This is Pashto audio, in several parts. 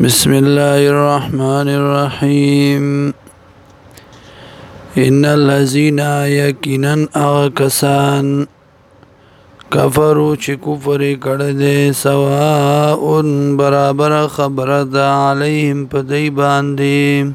بسم الله الرحمن الرحيم ان الذين يقينا اغكسان کفرو چې کفر کړه دې سواء برابر خبره ده عليهم په دې باندې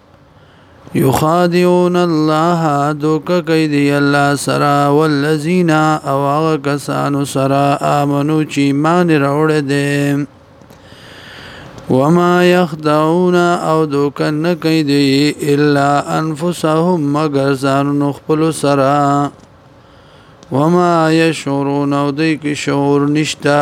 یخادعون الله دوک کوي دی الله سرا والذین او هغه کسانو سرا امنو چې مان راوړې دي وما يخدعون او دوک نه کوي دی الا انفسهم مگر ځان خپل سرا وما يشعرون او دوی کې شعور نشتا